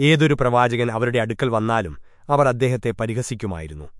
ഏതൊരു പ്രവാചകൻ അവരുടെ അടുക്കൽ വന്നാലും അവർ അദ്ദേഹത്തെ പരിഹസിക്കുമായിരുന്നു.